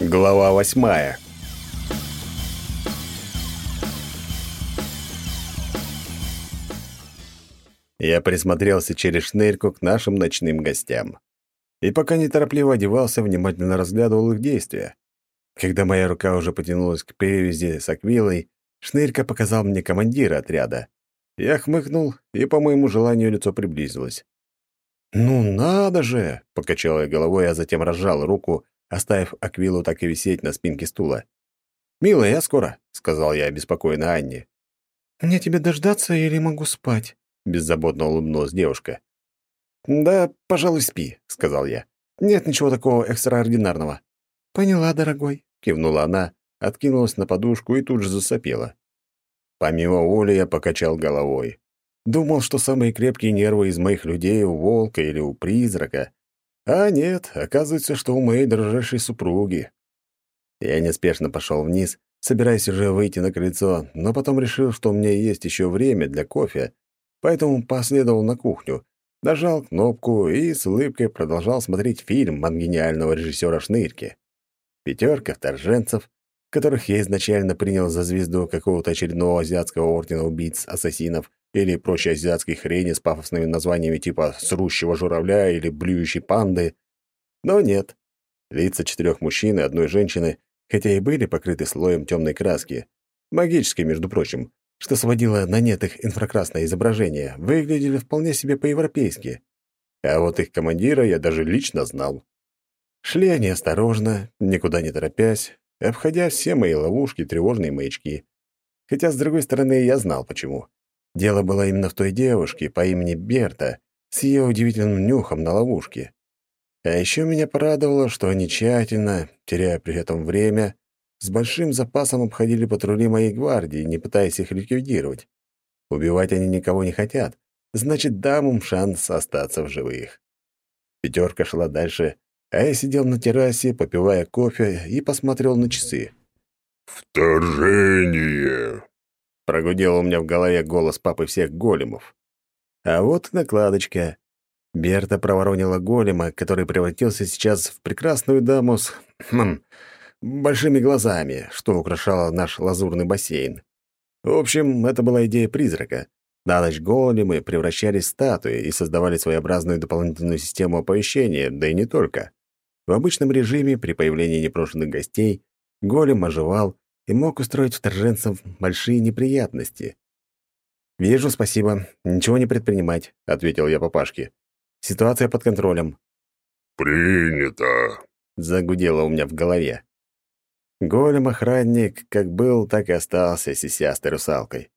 Глава восьмая. Я присмотрелся через шнырьку к нашим ночным гостям. И пока неторопливо одевался, внимательно разглядывал их действия. Когда моя рука уже потянулась к перевязи с аквилой, шнырька показал мне командира отряда. Я хмыкнул, и по моему желанию лицо приблизилось. «Ну надо же!» — покачал я головой, а затем разжал руку, оставив Аквилу так и висеть на спинке стула. «Милая, я скоро», — сказал я обеспокоенно Анне. «Мне тебе дождаться или могу спать?» — беззаботно улыбнулась девушка. «Да, пожалуй, спи», — сказал я. «Нет ничего такого экстраординарного». «Поняла, дорогой», — кивнула она, откинулась на подушку и тут же засопела. Помимо воли я покачал головой. Думал, что самые крепкие нервы из моих людей у волка или у призрака, а нет, оказывается, что у моей дрожайшей супруги. Я неспешно пошел вниз, собираясь уже выйти на крыльцо, но потом решил, что у меня есть еще время для кофе, поэтому последовал на кухню, нажал кнопку и с улыбкой продолжал смотреть фильм от гениального режиссера Шнырки. Пятерка вторженцев, которых я изначально принял за звезду какого-то очередного азиатского ордена убийц-ассасинов, или прочей азиатской хрени с пафосными названиями типа «срущего журавля» или «блюющей панды». Но нет. Лица четырех мужчин и одной женщины, хотя и были покрыты слоем темной краски, магической, между прочим, что сводило на нет их инфракрасное изображение, выглядели вполне себе по-европейски. А вот их командира я даже лично знал. Шли они осторожно, никуда не торопясь, обходя все мои ловушки, тревожные маячки. Хотя, с другой стороны, я знал, почему. Дело было именно в той девушке по имени Берта с ее удивительным нюхом на ловушке. А еще меня порадовало, что они тщательно, теряя при этом время, с большим запасом обходили патрули моей гвардии, не пытаясь их ликвидировать. Убивать они никого не хотят, значит, дам им шанс остаться в живых. Пятерка шла дальше, а я сидел на террасе, попивая кофе и посмотрел на часы. «Вторжение!» Прогудел у меня в голове голос папы всех големов. А вот накладочка. Берта проворонила голема, который превратился сейчас в прекрасную даму с... Хм, большими глазами, что украшало наш лазурный бассейн. В общем, это была идея призрака. На ночь големы превращались в статуи и создавали своеобразную дополнительную систему оповещения, да и не только. В обычном режиме при появлении непрошенных гостей голем оживал и мог устроить вторженцам большие неприятности. «Вижу, спасибо. Ничего не предпринимать», — ответил я папашке. «Ситуация под контролем». «Принято», — загудело у меня в голове. Голем-охранник как был, так и остался сисястой русалкой.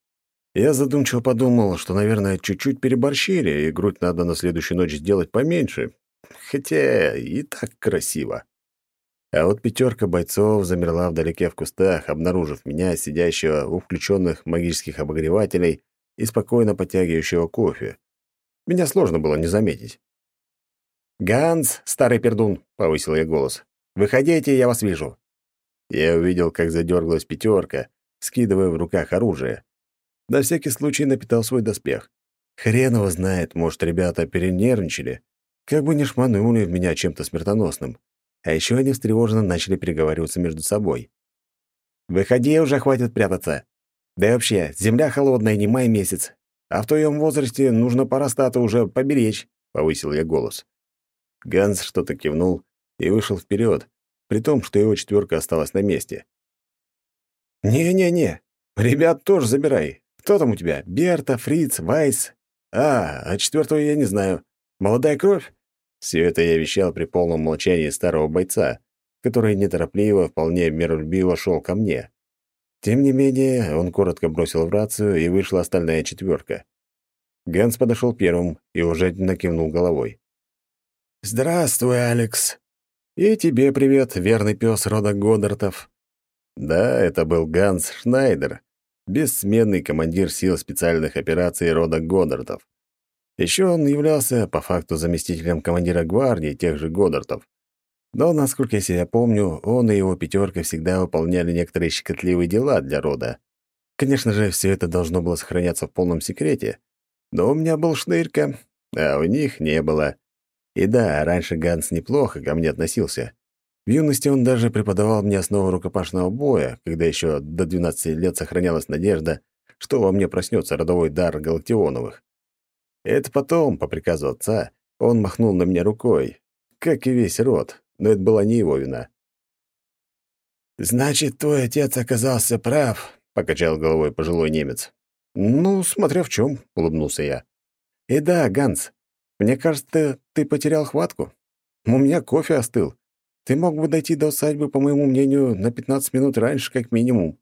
Я задумчиво подумал, что, наверное, чуть-чуть переборщили, и грудь надо на следующую ночь сделать поменьше. Хотя и так красиво. А вот пятерка бойцов замерла вдалеке в кустах, обнаружив меня, сидящего у включенных магических обогревателей и спокойно подтягивающего кофе. Меня сложно было не заметить. «Ганс, старый пердун!» — повысил я голос. «Выходите, я вас вижу!» Я увидел, как задергалась пятерка, скидывая в руках оружие. На всякий случай напитал свой доспех. Хрен его знает, может, ребята перенервничали. Как бы не шманули в меня чем-то смертоносным. А еще они встревоженно начали переговариваться между собой. «Выходи уже, хватит прятаться. Да и вообще, земля холодная, не май месяц. А в твоем возрасте нужно парастата уже поберечь», — повысил я голос. Ганс что-то кивнул и вышел вперед, при том, что его четверка осталась на месте. «Не-не-не, ребят тоже забирай. Кто там у тебя? Берта, Фриц, Вайс? А, а четвертого я не знаю. Молодая кровь? Все это я вещал при полном молчании старого бойца, который неторопливо, вполне миролюбиво шел ко мне. Тем не менее, он коротко бросил в рацию, и вышла остальная четверка. Ганс подошел первым и уже накивнул головой. «Здравствуй, Алекс!» «И тебе привет, верный пес рода Годдартов!» Да, это был Ганс Шнайдер, бессменный командир сил специальных операций рода Годдартов. Еще он являлся по факту заместителем командира гвардии тех же Годдартов. Но, насколько я себя помню, он и его пятерка всегда выполняли некоторые щекотливые дела для рода. Конечно же, все это должно было сохраняться в полном секрете. Но у меня был шнырька, а у них не было. И да, раньше Ганс неплохо ко мне относился. В юности он даже преподавал мне основы рукопашного боя, когда еще до 12 лет сохранялась надежда, что во мне проснется родовой дар Галактионовых. Это потом, по приказу отца, он махнул на меня рукой, как и весь род, но это была не его вина. «Значит, твой отец оказался прав», — покачал головой пожилой немец. «Ну, смотря в чем», — улыбнулся я. «И да, Ганс, мне кажется, ты потерял хватку. У меня кофе остыл. Ты мог бы дойти до усадьбы, по моему мнению, на 15 минут раньше, как минимум».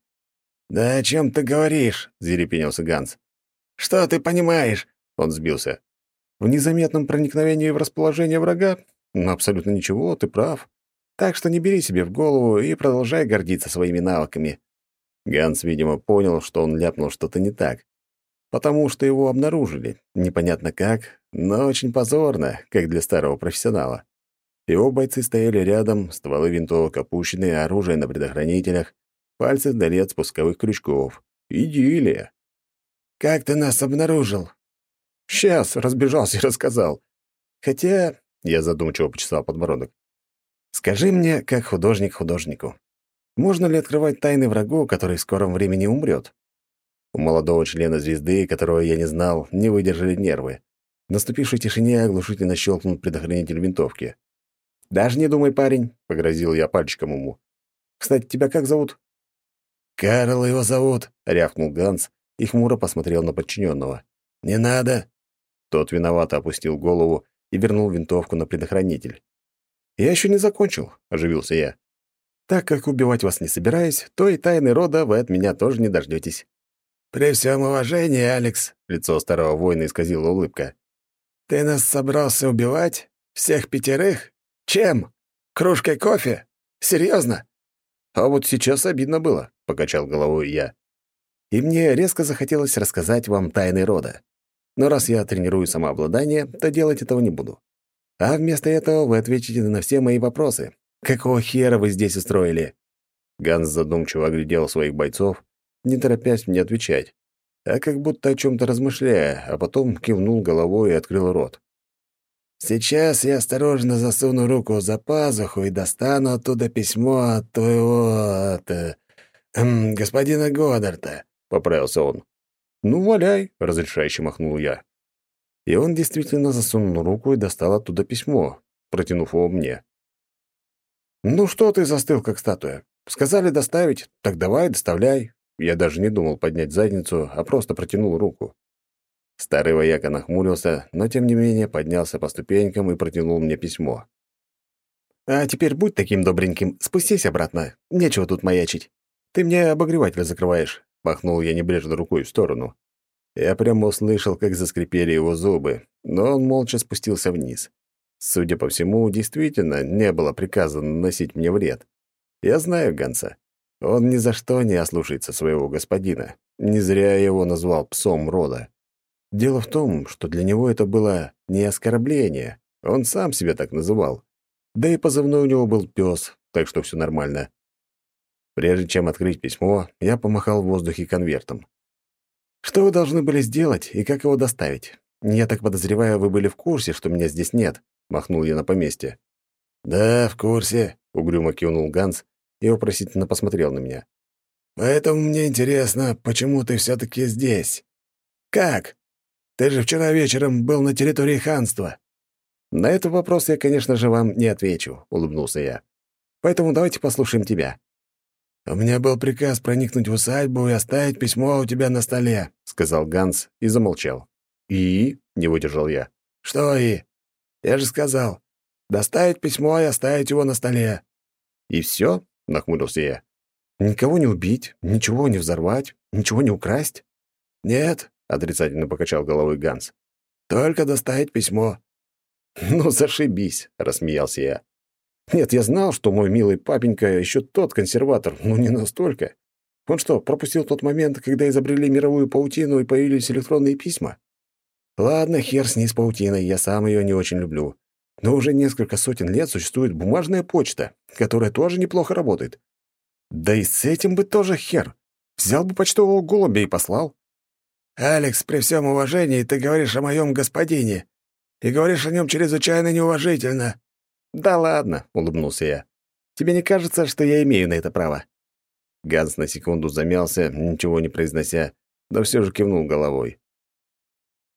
«Да о чем ты говоришь?» — зерепенился Ганс. «Что ты понимаешь?» — он сбился. «В незаметном проникновении в расположение врага? Ну, абсолютно ничего, ты прав. Так что не бери себе в голову и продолжай гордиться своими навыками». Ганс, видимо, понял, что он ляпнул что-то не так. Потому что его обнаружили. Непонятно как, но очень позорно, как для старого профессионала. Его бойцы стояли рядом, стволы винтовок опущены, оружие на предохранителях, пальцы вдали от спусковых крючков. Идиллия. «Как ты нас обнаружил?» «Сейчас», — разбежался и рассказал. «Хотя...» — я задумчиво почесал подбородок. «Скажи мне, как художник художнику, можно ли открывать тайны врагу, который в скором времени умрет?» У молодого члена звезды, которого я не знал, не выдержали нервы. В наступившей тишине оглушительно щелкнул предохранитель винтовки. «Даже не думай, парень», — погрозил я пальчиком ему. «Кстати, тебя как зовут?» «Карл его зовут», — рявкнул Ганс и хмуро посмотрел на подчиненного. «Не надо». Тот виновато опустил голову и вернул винтовку на предохранитель. «Я еще не закончил», — оживился я. «Так как убивать вас не собираюсь, то и тайны рода вы от меня тоже не дождетесь». «При всем уважении, Алекс», — лицо старого воина исказила улыбка. «Ты нас собрался убивать? Всех пятерых? Чем? Кружкой кофе? Серьезно? А вот сейчас обидно было, покачал головой я. И мне резко захотелось рассказать вам тайны рода. Но раз я тренирую самообладание, то делать этого не буду. А вместо этого вы ответите на все мои вопросы. Какого хера вы здесь устроили? Ганс задумчиво оглядел своих бойцов, не торопясь мне отвечать, а как будто о чем то размышляя, а потом кивнул головой и открыл рот. Сейчас я осторожно засуну руку за пазуху и достану оттуда письмо от твоего... от... Э, господина Годдарта», — поправился он. «Ну, валяй», — разрешающе махнул я. И он действительно засунул руку и достал оттуда письмо, протянув его мне. «Ну что ты застыл, как статуя? Сказали доставить, так давай, доставляй». Я даже не думал поднять задницу, а просто протянул руку. Старый вояка нахмурился, но тем не менее поднялся по ступенькам и протянул мне письмо. «А теперь будь таким добреньким, спустись обратно. Нечего тут маячить. Ты мне обогреватель закрываешь», — махнул я небрежно рукой в сторону. Я прямо услышал, как заскрипели его зубы, но он молча спустился вниз. Судя по всему, действительно не было приказано наносить мне вред. Я знаю Ганса. Он ни за что не ослушается своего господина. Не зря я его назвал псом рода. Дело в том, что для него это было не оскорбление, он сам себя так называл. Да и позывной у него был пес, так что все нормально. Прежде чем открыть письмо, я помахал в воздухе конвертом. «Что вы должны были сделать и как его доставить? Я так подозреваю, вы были в курсе, что меня здесь нет», — махнул я на поместье. «Да, в курсе», — угрюмо кивнул Ганс и вопросительно посмотрел на меня. «Поэтому мне интересно, почему ты все таки здесь? Как? Ты же вчера вечером был на территории ханства». «На этот вопрос я, конечно же, вам не отвечу», — улыбнулся я. «Поэтому давайте послушаем тебя». «У меня был приказ проникнуть в усадьбу и оставить письмо у тебя на столе», — сказал Ганс и замолчал. «И?» — не выдержал я. «Что «и»? Я же сказал, доставить письмо и оставить его на столе». «И все?» — нахмурился я. «Никого не убить, ничего не взорвать, ничего не украсть?» «Нет, отрицательно покачал головой Ганс. Только доставить письмо. Ну, зашибись, рассмеялся я. Нет, я знал, что мой милый папенька еще тот консерватор, но не настолько. Он что, пропустил тот момент, когда изобрели мировую паутину и появились электронные письма? Ладно, хер с ней с паутиной, я сам ее не очень люблю. Но уже несколько сотен лет существует бумажная почта, которая тоже неплохо работает. Да и с этим бы тоже хер. Взял бы почтового голубя и послал. «Алекс, при всем уважении, ты говоришь о моем господине. И говоришь о нем чрезвычайно неуважительно». «Да ладно», — улыбнулся я. Тебе не кажется, что я имею на это право?» Ганс на секунду замялся, ничего не произнося, но все же кивнул головой.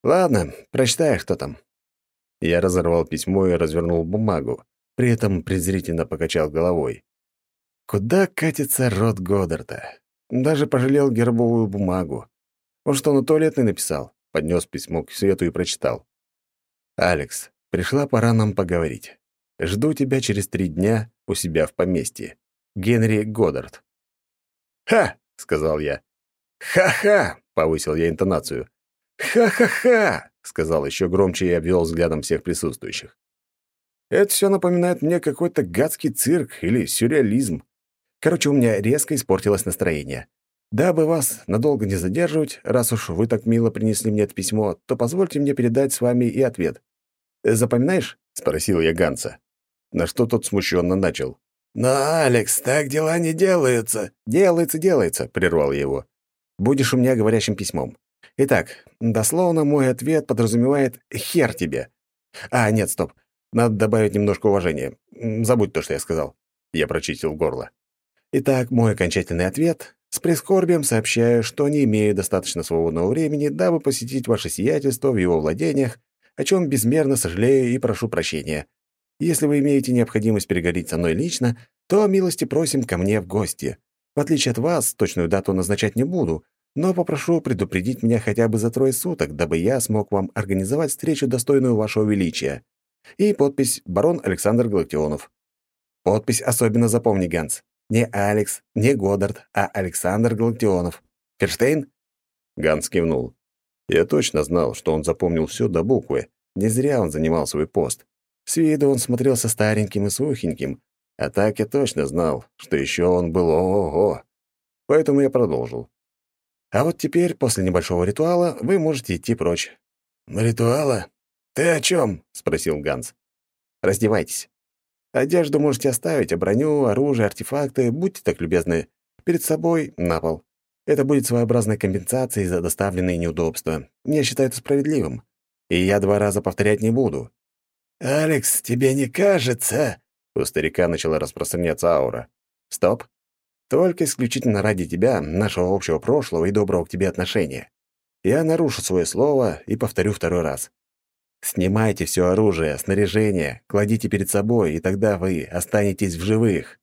«Ладно, прочитай, что там». Я разорвал письмо и развернул бумагу, при этом презрительно покачал головой. Куда катится рот Годдарта? Даже пожалел гербовую бумагу. Он что, на туалетный написал? Поднес письмо к свету и прочитал. «Алекс, пришла пора нам поговорить. Жду тебя через три дня у себя в поместье. Генри Годдард». «Ха!» — сказал я. «Ха-ха!» — повысил я интонацию. «Ха-ха-ха!» — сказал еще громче и обвел взглядом всех присутствующих. Это все напоминает мне какой-то гадский цирк или сюрреализм. Короче, у меня резко испортилось настроение. Дабы вас надолго не задерживать, раз уж вы так мило принесли мне это письмо, то позвольте мне передать с вами и ответ. Запоминаешь? спросил я Ганса. На что тот смущенно начал. «Но, Алекс, так дела не делаются». «Делается, делается», — прервал я его. «Будешь у меня говорящим письмом. Итак, дословно мой ответ подразумевает «хер тебе». А, нет, стоп. Надо добавить немножко уважения. Забудь то, что я сказал». Я прочистил горло. Итак, мой окончательный ответ. С прискорбием сообщаю, что не имею достаточно свободного времени, дабы посетить ваше сиятельство в его владениях, о чем безмерно сожалею и прошу прощения. Если вы имеете необходимость переговорить со мной лично, то милости просим ко мне в гости. В отличие от вас, точную дату назначать не буду, но попрошу предупредить меня хотя бы за трое суток, дабы я смог вам организовать встречу, достойную вашего величия. И подпись «Барон Александр Галактионов». Подпись особенно запомни, Ганс. Не Алекс, не Годдард, а Александр Галактионов. Ферштейн?» Ганс кивнул. Я точно знал, что он запомнил все до буквы. Не зря он занимал свой пост. С виду он смотрелся стареньким и сухеньким, а так я точно знал, что еще он был ого-го. Поэтому я продолжил. А вот теперь, после небольшого ритуала, вы можете идти прочь. «Ритуала? Ты о чем? спросил Ганс. «Раздевайтесь». Одежду можете оставить, а броню, оружие, артефакты, будьте так любезны, перед собой на пол. Это будет своеобразной компенсацией за доставленные неудобства. Я считаю это справедливым. И я два раза повторять не буду». «Алекс, тебе не кажется?» У старика начала распространяться аура. «Стоп. Только исключительно ради тебя, нашего общего прошлого и доброго к тебе отношения. Я нарушу свое слово и повторю второй раз. Снимайте все оружие, снаряжение, кладите перед собой, и тогда вы останетесь в живых.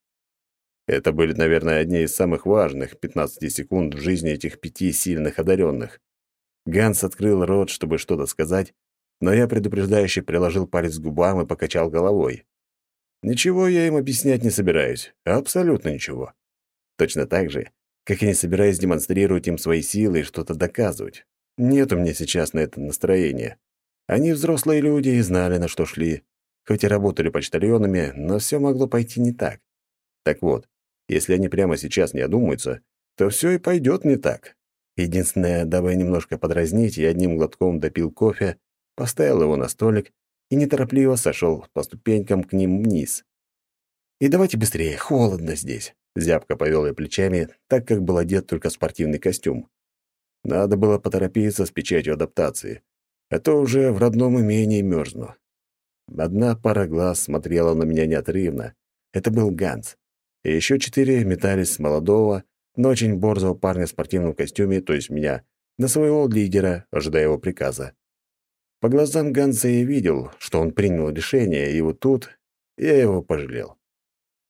Это были, наверное, одни из самых важных 15 секунд в жизни этих пяти сильных одаренных. Ганс открыл рот, чтобы что-то сказать, но я предупреждающе приложил палец к губам и покачал головой. Ничего я им объяснять не собираюсь, абсолютно ничего. Точно так же, как я не собираюсь демонстрировать им свои силы и что-то доказывать. Нет у меня сейчас на это настроения. Они взрослые люди и знали, на что шли. Хоть и работали почтальонами, но все могло пойти не так. Так вот, если они прямо сейчас не одумаются, то все и пойдет не так. Единственное, дабы немножко подразнить, я одним глотком допил кофе, поставил его на столик и неторопливо сошел по ступенькам к ним вниз. «И давайте быстрее, холодно здесь», — зябко повел я плечами, так как был одет только спортивный костюм. Надо было поторопиться с печатью адаптации а то уже в родном имении мерзну. Одна пара глаз смотрела на меня неотрывно. Это был Ганс. И еще четыре метались с молодого, но очень борзого парня в спортивном костюме, то есть меня, на своего лидера, ожидая его приказа. По глазам Ганса я видел, что он принял решение, и вот тут я его пожалел.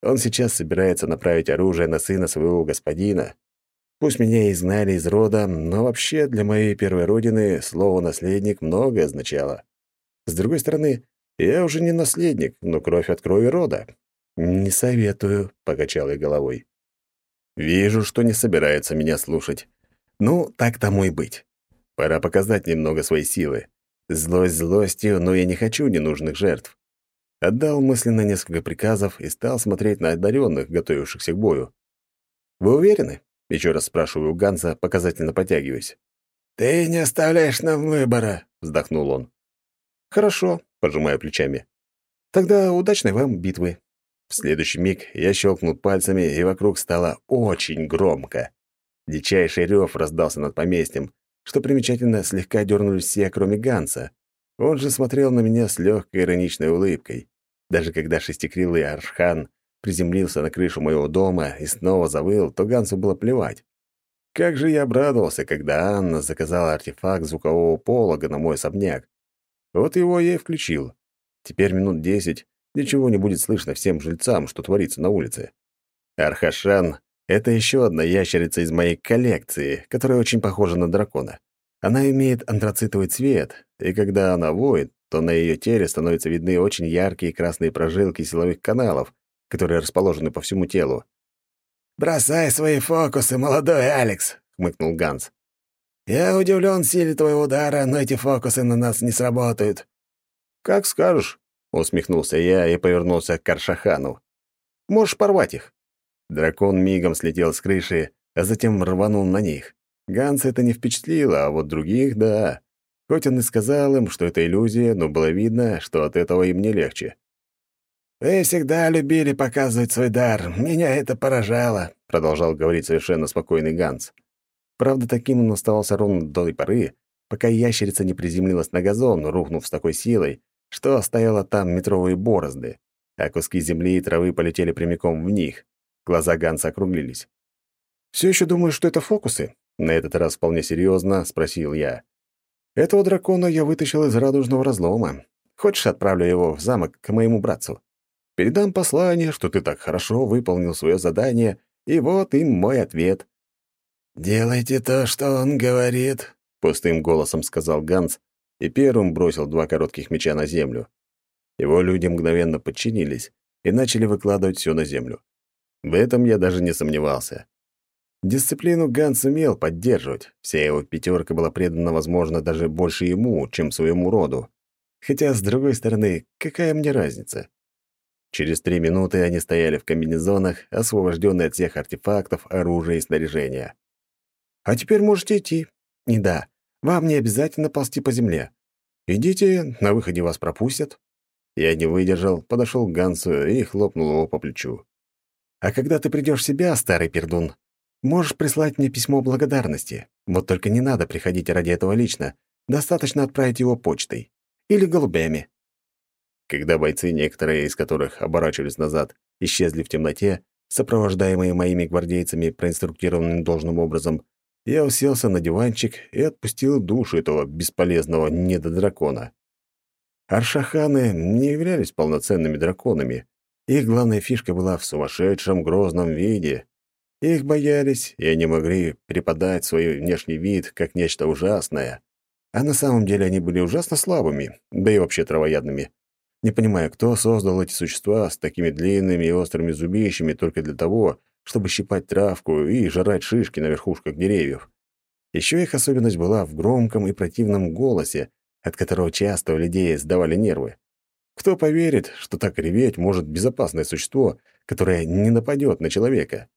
Он сейчас собирается направить оружие на сына своего господина, Пусть меня изгнали из рода, но вообще для моей первой родины слово «наследник» многое означало. С другой стороны, я уже не наследник, но кровь от крови рода. «Не советую», — покачал я головой. «Вижу, что не собирается меня слушать. Ну, так тому и быть. Пора показать немного своей силы. Злость злостью, но я не хочу ненужных жертв». Отдал мысленно несколько приказов и стал смотреть на одаренных, готовившихся к бою. «Вы уверены?» Еще раз спрашиваю у Ганса, показательно потягиваясь. «Ты не оставляешь нам выбора», — вздохнул он. «Хорошо», — пожимаю плечами. «Тогда удачной вам битвы». В следующий миг я щелкнул пальцами, и вокруг стало очень громко. Дичайший рев раздался над поместьем, что примечательно слегка дернулись все, кроме Ганса. Он же смотрел на меня с легкой ироничной улыбкой. Даже когда шестикрылый Архан приземлился на крышу моего дома и снова завыл, то Гансу было плевать. Как же я обрадовался, когда Анна заказала артефакт звукового полога на мой особняк. Вот его я и включил. Теперь минут десять ничего не будет слышно всем жильцам, что творится на улице. Архашан — это еще одна ящерица из моей коллекции, которая очень похожа на дракона. Она имеет антрацитовый цвет, и когда она воет, то на ее теле становятся видны очень яркие красные прожилки силовых каналов, которые расположены по всему телу. «Бросай свои фокусы, молодой Алекс!» — хмыкнул Ганс. «Я удивлен силе твоего удара, но эти фокусы на нас не сработают». «Как скажешь», — усмехнулся я и повернулся к Каршахану. «Можешь порвать их». Дракон мигом слетел с крыши, а затем рванул на них. Ганса это не впечатлило, а вот других — да. Хоть он и сказал им, что это иллюзия, но было видно, что от этого им не легче. «Вы всегда любили показывать свой дар. Меня это поражало», — продолжал говорить совершенно спокойный Ганс. Правда, таким он оставался ровно до той поры, пока ящерица не приземлилась на газон, рухнув с такой силой, что оставила там метровые борозды, а куски земли и травы полетели прямиком в них. Глаза Ганса округлились. «Все еще думаю, что это фокусы?» На этот раз вполне серьезно спросил я. «Этого дракона я вытащил из радужного разлома. Хочешь, отправлю его в замок к моему братцу?» Передам послание, что ты так хорошо выполнил свое задание, и вот им мой ответ». «Делайте то, что он говорит», — пустым голосом сказал Ганс и первым бросил два коротких меча на землю. Его люди мгновенно подчинились и начали выкладывать все на землю. В этом я даже не сомневался. Дисциплину Ганс умел поддерживать, вся его пятерка была предана, возможно, даже больше ему, чем своему роду. Хотя, с другой стороны, какая мне разница? Через три минуты они стояли в комбинезонах, освобожденные от всех артефактов, оружия и снаряжения. «А теперь можете идти. И да, вам не обязательно ползти по земле. Идите, на выходе вас пропустят». Я не выдержал, подошел к Гансу и хлопнул его по плечу. «А когда ты придешь в себя, старый пердун, можешь прислать мне письмо благодарности. Вот только не надо приходить ради этого лично. Достаточно отправить его почтой. Или голубями. Когда бойцы, некоторые из которых оборачивались назад, исчезли в темноте, сопровождаемые моими гвардейцами, проинструктированным должным образом, я уселся на диванчик и отпустил душу этого бесполезного недодракона. Аршаханы не являлись полноценными драконами. Их главная фишка была в сумасшедшем грозном виде. Их боялись, и они могли преподать свой внешний вид как нечто ужасное. А на самом деле они были ужасно слабыми, да и вообще травоядными не понимая, кто создал эти существа с такими длинными и острыми зубищами только для того, чтобы щипать травку и жрать шишки на верхушках деревьев. Еще их особенность была в громком и противном голосе, от которого часто у людей сдавали нервы. Кто поверит, что так реветь может безопасное существо, которое не нападет на человека?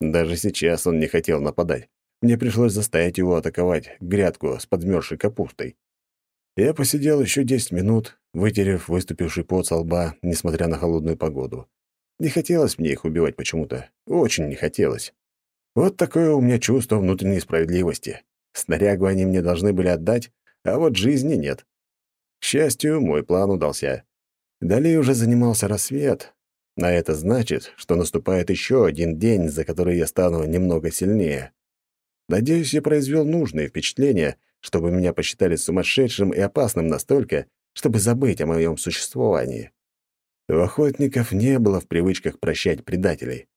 Даже сейчас он не хотел нападать. Мне пришлось заставить его атаковать грядку с подмерзшей капустой. Я посидел еще десять минут, вытерев выступивший пот со лба, несмотря на холодную погоду. Не хотелось мне их убивать почему-то. Очень не хотелось. Вот такое у меня чувство внутренней справедливости. Снарягу они мне должны были отдать, а вот жизни нет. К счастью, мой план удался. Далее уже занимался рассвет, а это значит, что наступает еще один день, за который я стану немного сильнее. Надеюсь, я произвел нужные впечатления — чтобы меня посчитали сумасшедшим и опасным настолько, чтобы забыть о моем существовании. У охотников не было в привычках прощать предателей.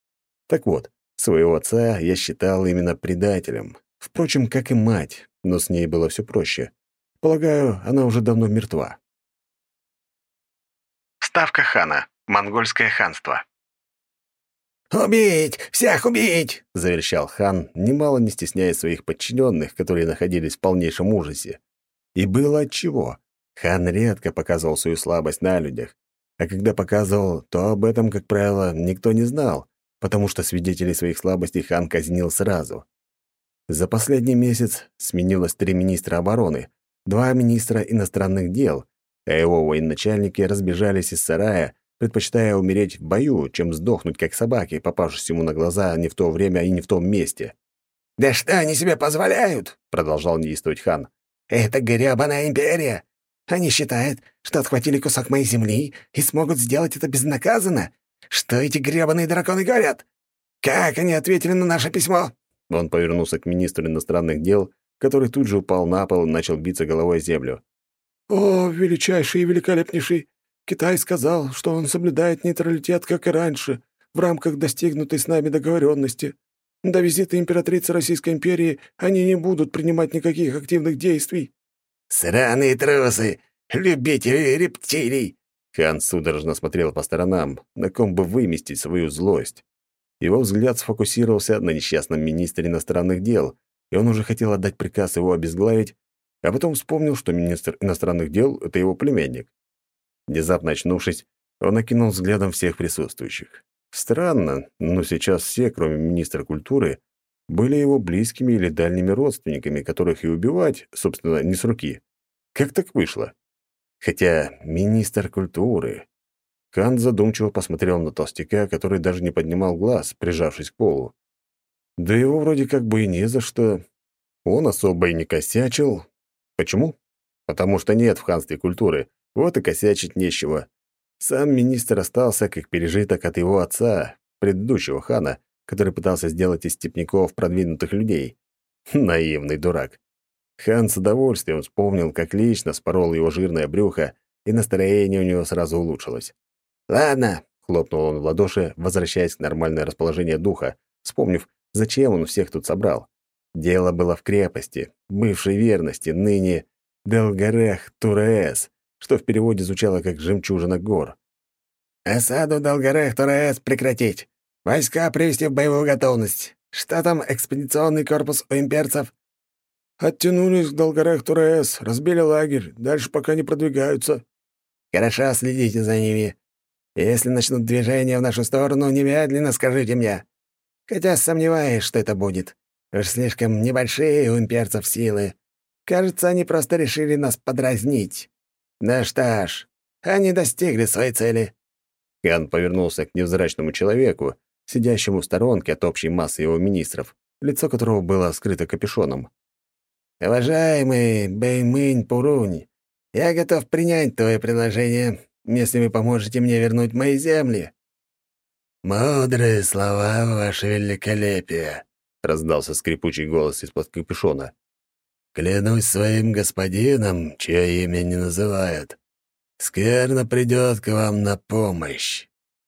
Так вот, своего отца я считал именно предателем. Впрочем, как и мать, но с ней было все проще. Полагаю, она уже давно мертва. Ставка хана. Монгольское ханство. «Убить! Всех убить!» — заверещал хан, немало не стесняя своих подчиненных, которые находились в полнейшем ужасе. И было отчего. Хан редко показывал свою слабость на людях, а когда показывал, то об этом, как правило, никто не знал, потому что свидетелей своих слабостей хан казнил сразу. За последний месяц сменилось три министра обороны, два министра иностранных дел, а его военачальники разбежались из сарая, предпочитая умереть в бою, чем сдохнуть, как собаки, попавшись ему на глаза не в то время и не в том месте. «Да что они себе позволяют?» — продолжал неистовать хан. «Это грёбаная империя! Они считают, что отхватили кусок моей земли и смогут сделать это безнаказанно. Что эти гребаные драконы говорят? Как они ответили на наше письмо?» Он повернулся к министру иностранных дел, который тут же упал на пол и начал биться головой о землю. «О, величайший и великолепнейший! Китай сказал, что он соблюдает нейтралитет, как и раньше, в рамках достигнутой с нами договоренности. До визита императрицы Российской империи они не будут принимать никаких активных действий». «Сраные трусы! Любители рептилий!» Хан судорожно смотрел по сторонам, на ком бы выместить свою злость. Его взгляд сфокусировался на несчастном министре иностранных дел, и он уже хотел отдать приказ его обезглавить, а потом вспомнил, что министр иностранных дел — это его племянник. Внезапно очнувшись, он окинул взглядом всех присутствующих. Странно, но сейчас все, кроме министра культуры, были его близкими или дальними родственниками, которых и убивать, собственно, не с руки. Как так вышло? Хотя министр культуры... Хан задумчиво посмотрел на толстяка, который даже не поднимал глаз, прижавшись к полу. Да его вроде как бы и не за что. Он особо и не косячил. Почему? Потому что нет в ханстве культуры. Вот и косячить нечего. Сам министр остался как пережиток от его отца, предыдущего хана, который пытался сделать из степняков продвинутых людей. Наивный дурак. Хан с удовольствием вспомнил, как лично спорол его жирное брюхо, и настроение у него сразу улучшилось. «Ладно», — хлопнул он в ладоши, возвращаясь к нормальное расположение духа, вспомнив, зачем он всех тут собрал. Дело было в крепости, бывшей верности, ныне Делгарех Туреес, что в переводе звучало как «жемчужина гор». «Осаду Долгарех Туреес прекратить! Войска привести в боевую готовность! Что там экспедиционный корпус у имперцев?» «Оттянулись к Долгарех Туреес, разбили лагерь, дальше пока не продвигаются». «Хорошо, следите за ними. Если начнут движение в нашу сторону, немедленно скажите мне. Хотя сомневаюсь, что это будет. Уж слишком небольшие у имперцев силы. Кажется, они просто решили нас подразнить. Да что ж, они достигли своей цели». Хан повернулся к невзрачному человеку, сидящему в сторонке от общей массы его министров, лицо которого было скрыто капюшоном. «Уважаемый Бэймынь Пурунь, я готов принять твое предложение, если вы поможете мне вернуть мои земли». «Мудрые слова, ваше великолепие», — раздался скрипучий голос из-под капюшона. «Клянусь своим господином, чье имя не называют, скверно придет к вам на помощь».